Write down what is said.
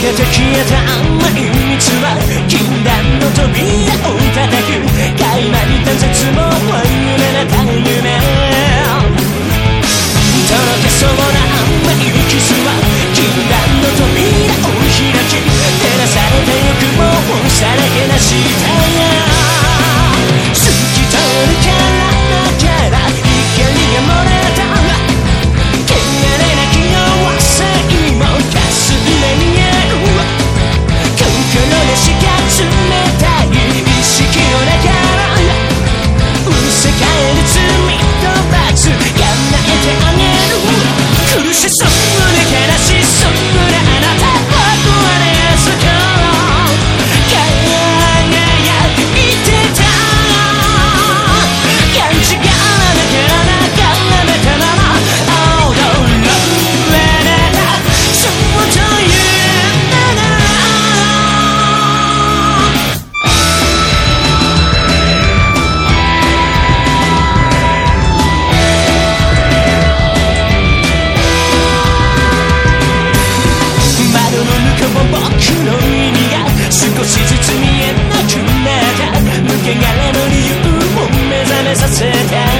けて消えた毎日は禁断の扉を叩き sit down.